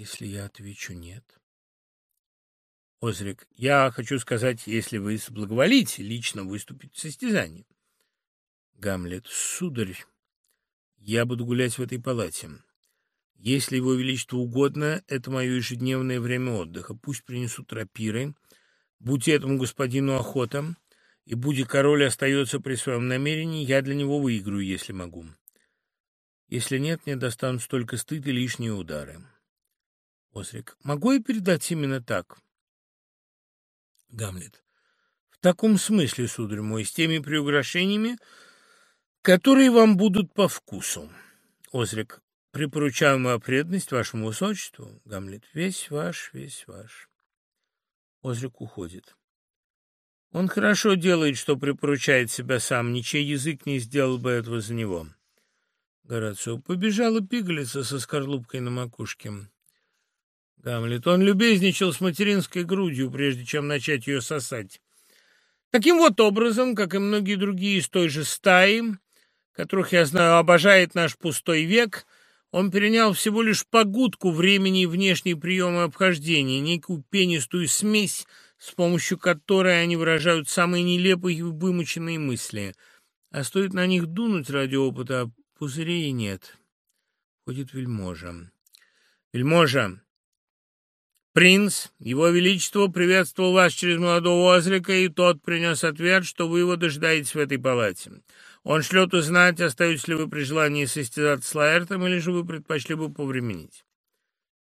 если я отвечу «нет»? Озрик, я хочу сказать, если вы соблаговолите лично выступить в состязании. Гамлет, сударь, я буду гулять в этой палате. Если его величество угодно, это мое ежедневное время отдыха. Пусть принесут рапиры, будьте этому господину охота, и будь король остается при своем намерении, я для него выиграю, если могу. Если нет, мне достанут столько стыд и лишние удары. Осрик, могу я передать именно так? Гамлет. В таком смысле, сударь мой, с теми приугрошениями, которые вам будут по вкусу. Озрик. Припоручаю мою преданность вашему высочеству. Гамлет. Весь ваш, весь ваш. Озрик уходит. Он хорошо делает, что припоручает себя сам. Ничей язык не сделал бы этого за него. Горацио. Побежала пигалица со скорлупкой на макушке. Гамлет. Он любезничал с материнской грудью, прежде чем начать ее сосать. Таким вот образом, как и многие другие из той же стаи, которых, я знаю, обожает наш пустой век, он перенял всего лишь погудку времени и внешней приемы обхождения, некую пенистую смесь, с помощью которой они выражают самые нелепые и вымученные мысли. А стоит на них дунуть ради опыта, пузырей нет. Ходит вельможа. «Вельможа, «Принц, его величество приветствовал вас через молодого Озрика, и тот принес ответ, что вы его дожидаетесь в этой палате. Он шлет узнать, остаетесь ли вы при желании состязаться с Лаэртом, или же вы предпочли бы повременить».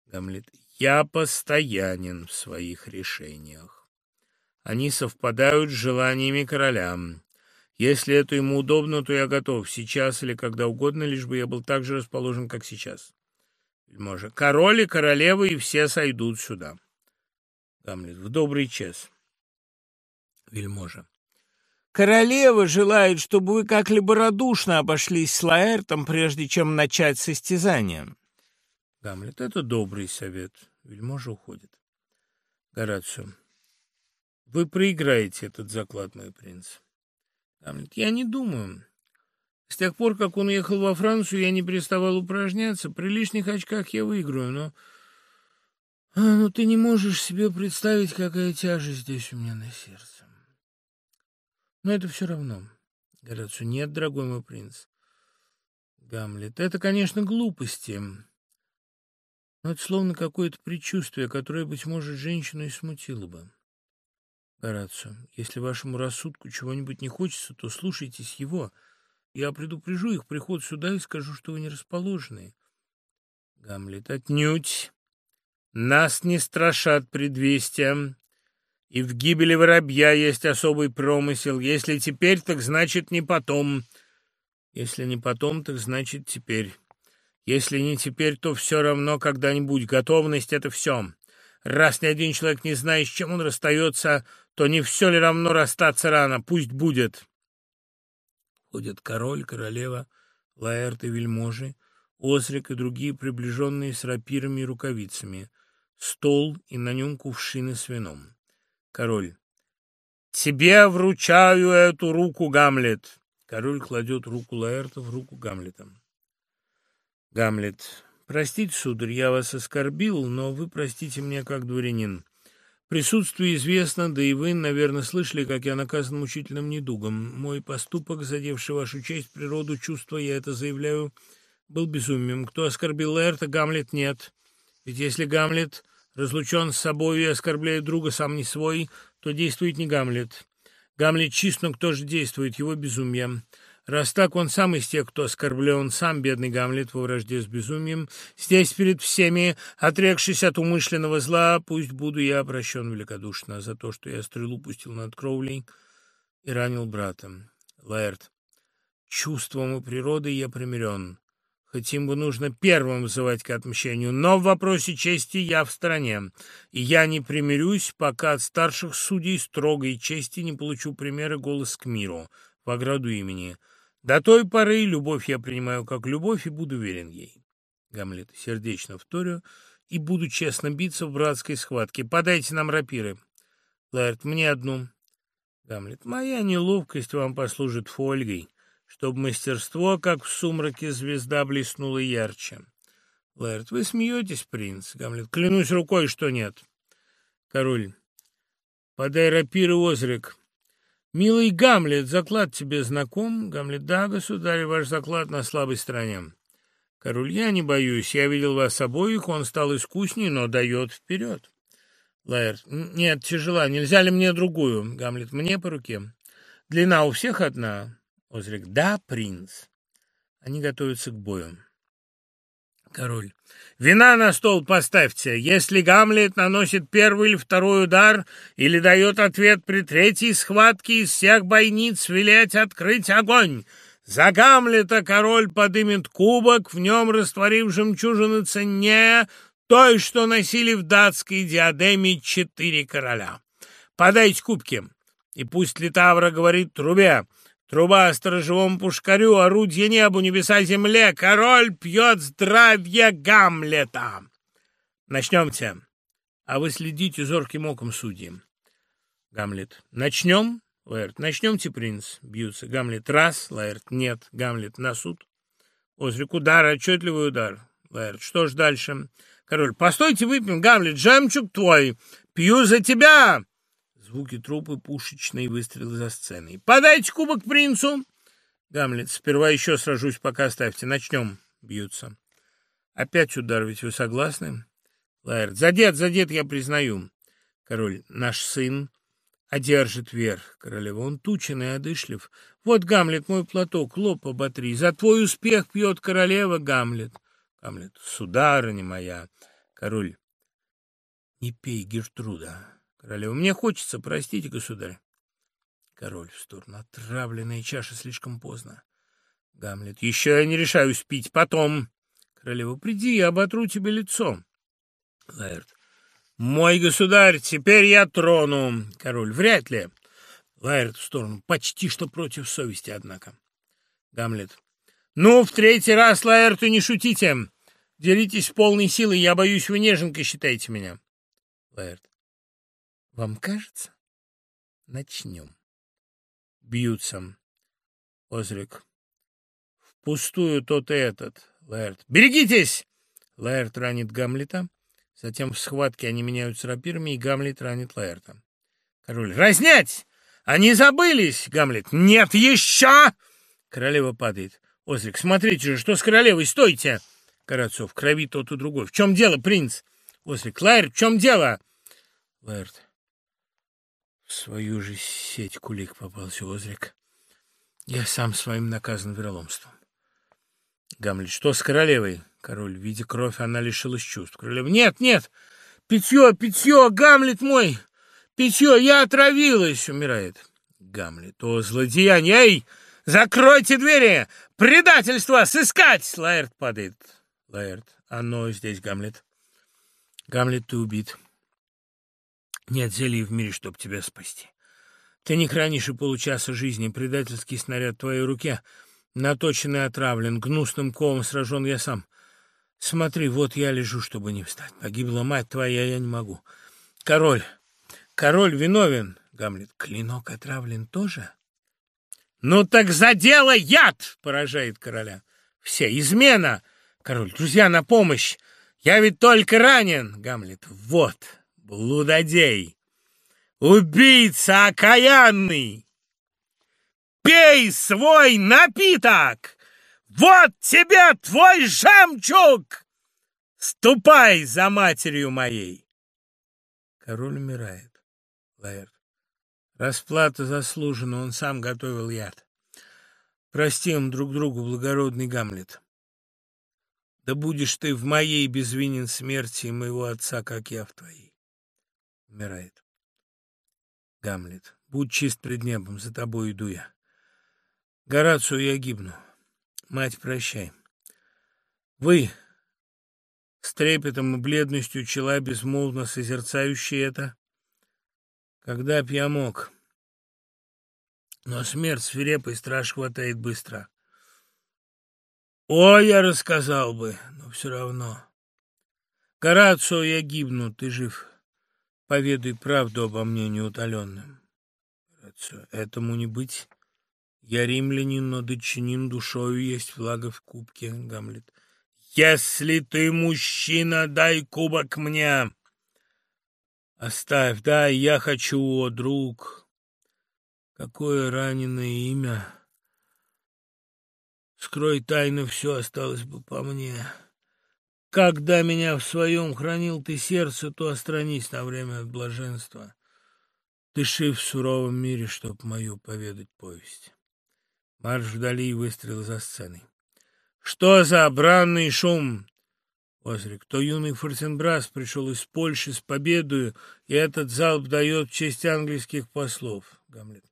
Гамлет, «Я постоянен в своих решениях. Они совпадают с желаниями короля. Если это ему удобно, то я готов сейчас или когда угодно, лишь бы я был так же расположен, как сейчас». Вельможа. Король и королева, и все сойдут сюда. Гамлет. В добрый час. Вельможа. Королева желает, чтобы вы как-либо радушно обошлись с Лаэртом, прежде чем начать состязание. Гамлет. Это добрый совет. Вельможа уходит. Горацио. Вы проиграете этот заклад, мой принц. Гамлет. Я не думаю. С тех пор, как он уехал во Францию, я не переставал упражняться. При лишних очках я выиграю, но... А, ну, ты не можешь себе представить, какая тяжесть здесь у меня на сердце. Но это все равно. Горацио, нет, дорогой мой принц. Гамлет, это, конечно, глупости. Но это словно какое-то предчувствие, которое, быть может, женщину и смутило бы. Горацио, если вашему рассудку чего-нибудь не хочется, то слушайтесь его — я предупрежу их приход сюда и скажу, что вы не расположены. Гамлет, отнюдь. Нас не страшат предвестия. И в гибели воробья есть особый промысел. Если теперь, так значит не потом. Если не потом, так значит теперь. Если не теперь, то все равно когда-нибудь. Готовность — это все. Раз ни один человек не знает, с чем он расстается, то не все ли равно расстаться рано? Пусть будет. Ходят король, королева, Лаэрт и вельможи, Озрик и другие приближенные с рапирами и рукавицами, стол и на нем кувшины с вином. Король. «Тебе вручаю эту руку, Гамлет!» Король кладет руку Лаэрта в руку Гамлета. Гамлет. «Простите, сударь, я вас оскорбил, но вы простите меня как дворянин. Присутствие известно, да и вы, наверное, слышали, как я наказан мучительным недугом. Мой поступок, задевший вашу честь, природу, чувства, я это заявляю, был безумием. Кто оскорбил Лэрта, Гамлет нет. Ведь если Гамлет разлучен с собой и оскорбляет друга сам не свой, то действует не Гамлет. Гамлет чист, но кто же действует? Его безумие. Раз так, он сам из тех, кто оскорблен, сам бедный Гамлет во вражде с безумием. Здесь перед всеми, отрекшись от умышленного зла, пусть буду я обращен великодушно за то, что я стрелу пустил над кровлей и ранил брата. Лаэрт. Чувством и природой я примирен. Хоть им бы нужно первым вызывать к отмщению, но в вопросе чести я в стороне, и я не примирюсь, пока от старших судей строгой чести не получу примеры голос к миру в ограду имени. До той поры любовь я принимаю как любовь и буду верен ей. Гамлет сердечно вторю и буду честно биться в братской схватке. Подайте нам рапиры. Лаэрт, мне одну. Гамлет, моя неловкость вам послужит фольгой, чтобы мастерство, как в сумраке звезда, блеснуло ярче. Лаэрт, вы смеетесь, принц? Гамлет, клянусь рукой, что нет. Король, подай рапиры, Озрик. Милый Гамлет, заклад тебе знаком? Гамлет, да, государь, ваш заклад на слабой стороне. Король, я не боюсь, я видел вас обоих, он стал искусней, но дает вперед. Лаэрт, нет, тяжела, нельзя ли мне другую? Гамлет, мне по руке. Длина у всех одна. Озрик, да, принц. Они готовятся к бою. Король. «Вина на стол поставьте. Если Гамлет наносит первый или второй удар или дает ответ при третьей схватке, из всех бойниц велеть открыть огонь. За Гамлета король подымет кубок, в нем растворив жемчужины ценнее той, что носили в датской диадеме четыре короля. Подайте кубки, и пусть Литавра говорит трубе». Труба сторожевому пушкарю, орудие небу, небеса, земле. Король пьет здравие Гамлета. Начнемте. А вы следите зорким оком судьи. Гамлет. Начнем? Лаэрт. Начнемте, принц. Бьются. Гамлет. Раз. Лаэрт. Нет. Гамлет. На суд. Озрик. Удар. Отчетливый удар. Лаэрт. Что ж дальше? Король. Постойте, выпьем. Гамлет. Жемчуг твой. Пью за тебя. Звуки трупы, пушечные выстрелы за сценой. «Подайте кубок принцу!» Гамлет. «Сперва еще сражусь, пока оставьте. Начнем». Бьются. «Опять удар, ведь вы согласны?» Лаэрт. «Задет, задет, я признаю». Король. «Наш сын одержит верх». Королева. «Он тучен и одышлив. Вот, Гамлет, мой платок, лоб оботри. За твой успех пьет королева, Гамлет». Гамлет. «Сударыня моя». Король. «Не пей, Гертруда». Королева. Мне хочется, простите, государь. Король в сторону. Отравленная чаша слишком поздно. Гамлет. Еще я не решаюсь пить. Потом. Королева. Приди, я оботру тебе лицо. Лаэрт. Мой государь, теперь я трону. Король. Вряд ли. Лаэрт в сторону. Почти что против совести, однако. Гамлет. Ну, в третий раз, Лаэрту, не шутите. Делитесь полной силой, я боюсь, вы неженкой считаете меня. Лаэрт. Вам кажется? Начнем. Бьются. Озрик. Впустую тот и этот. Лаэрт. Берегитесь! Лаэрт ранит Гамлета. Затем в схватке они меняются рапирами, и Гамлет ранит Лаэрта. Король. Разнять! Они забылись! Гамлет. Нет, еще! Королева падает. Озрик. Смотрите же, что с королевой? Стойте! Карацов. Крови тот и другой. В чем дело, принц? Озрик. Лаэрт, в чем дело? Лаэрт свою же сеть кулик попался Озрик. Я сам своим наказан вероломством. Гамлет, что с королевой? Король, видя кровь, она лишилась чувств. Королева, нет, нет, питье, питье, Гамлет мой, питье, я отравилась, умирает. Гамлет, о, злодеяние, эй, закройте двери, предательство, сыскать! Лаэрт падает. Лаэрт, оно здесь, Гамлет. Гамлет, ты убит. Нет зелья в мире, чтоб тебя спасти. Ты не хранишь и получаса жизни, предательский снаряд в твоей руке, наточенный и отравлен, гнусным ковом сражен я сам. Смотри, вот я лежу, чтобы не встать. Погибла мать твоя, я не могу. Король, король виновен. Гамлет, клинок отравлен тоже? Ну так за дело яд, поражает короля. Все, измена. Король, друзья, на помощь. Я ведь только ранен. Гамлет, вот, блудодей, убийца окаянный! Пей свой напиток! Вот тебе твой жемчуг! Ступай за матерью моей!» Король умирает. Лаэрт. Расплата заслужена, он сам готовил яд. Простим друг другу, благородный Гамлет. Да будешь ты в моей безвинен смерти моего отца, как я в твоей умирает. Гамлет. Будь чист пред небом, за тобой иду я. Горацию я гибну. Мать, прощай. Вы, с трепетом и бледностью чела, безмолвно созерцающие это, когда б я мог. Но смерть свирепый страж хватает быстро. О, я рассказал бы, но все равно. Горацио, я гибну, ты жив. Поведай правду обо мне неутоленным. Этому не быть. Я римлянин, но дочинин душою есть влага в кубке, Гамлет. Если ты мужчина, дай кубок мне. Оставь, да, я хочу, о, друг. Какое раненое имя. Скрой тайну, все осталось бы по мне. Когда меня в своем хранил ты сердце, то остранись на время от блаженства. Дыши в суровом мире, чтоб мою поведать повесть. Марш вдали и выстрел за сценой. Что за бранный шум? Озрик, то юный Фортенбрас пришел из Польши с победою, и этот залп дает в честь английских послов. Гамлет.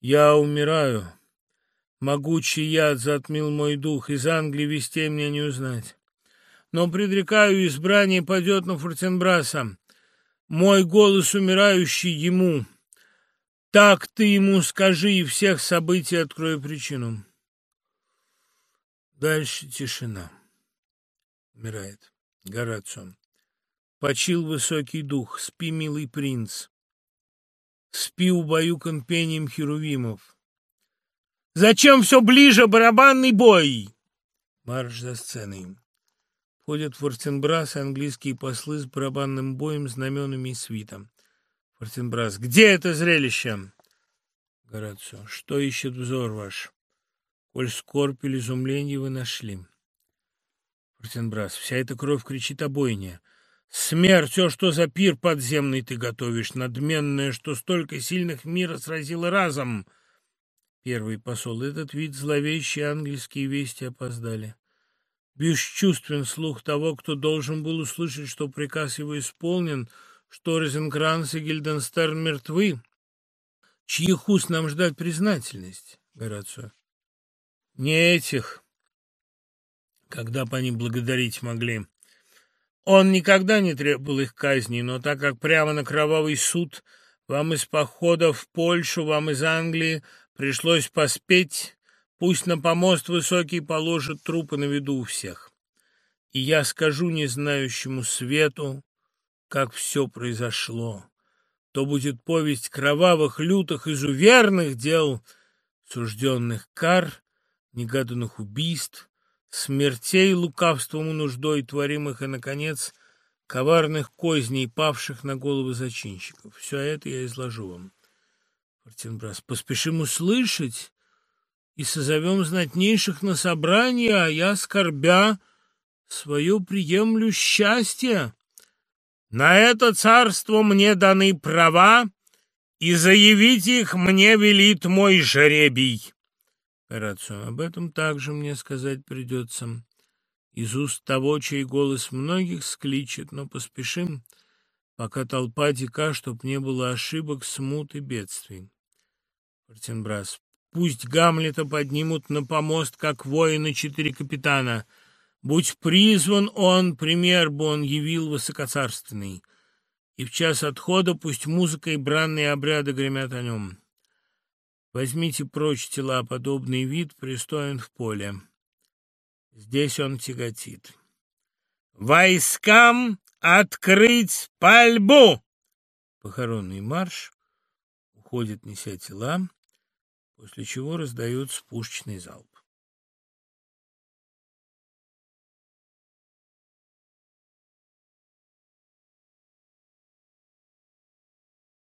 Я умираю. Могучий яд затмил мой дух, из Англии вестей мне не узнать. Но предрекаю, избрание пойдет на Фортенбраса. Мой голос умирающий ему. Так ты ему скажи и всех событий открой причину. Дальше тишина. Умирает. Горацио. Почил высокий дух, спи, милый принц. Спи, убаюкан пением херувимов. Зачем все ближе барабанный бой? Марш за сценой. Входят Фортенбрас и английские послы с барабанным боем, знаменами и свитом. Фортенбрас. Где это зрелище? Горацио. Что ищет взор ваш? Коль скорбь или изумление вы нашли. Фортенбрас. Вся эта кровь кричит о бойне. Смерть, о, что за пир подземный ты готовишь, надменное, что столько сильных мира сразило разом. Первый посол. Этот вид зловещий, английские вести опоздали. Бесчувствен слух того, кто должен был услышать, что приказ его исполнен, что Розенкранц и Гильденстерн мертвы. Чьих уст нам ждать признательность, Горацио? Не этих, когда бы они благодарить могли. Он никогда не требовал их казни, но так как прямо на кровавый суд вам из похода в Польшу, вам из Англии пришлось поспеть, пусть на помост высокий положит трупы на виду у всех. И я скажу незнающему свету, как все произошло. То будет повесть кровавых, лютых, изуверных дел, сужденных кар, негаданных убийств, смертей лукавством и нуждой творимых, и, наконец, коварных козней, павших на головы зачинщиков. Все это я изложу вам. Фортенбрас, поспешим услышать и созовем знатнейших на собрание, а я, скорбя, свое приемлю счастье. На это царство мне даны права, и заявить их мне велит мой жребий. Горацио, об этом также мне сказать придется. Из уст того, чей голос многих скличет, но поспешим, пока толпа дика, чтоб не было ошибок, смут и бедствий. Фортенбрас, пусть Гамлета поднимут на помост, как воины четыре капитана. Будь призван он, пример бы он явил высокоцарственный. И в час отхода пусть музыка и бранные обряды гремят о нем. Возьмите прочь тела, подобный вид пристоен в поле. Здесь он тяготит. «Войскам открыть пальбу!» Похоронный марш уходит, неся тела, после чего раздается пушечный залп.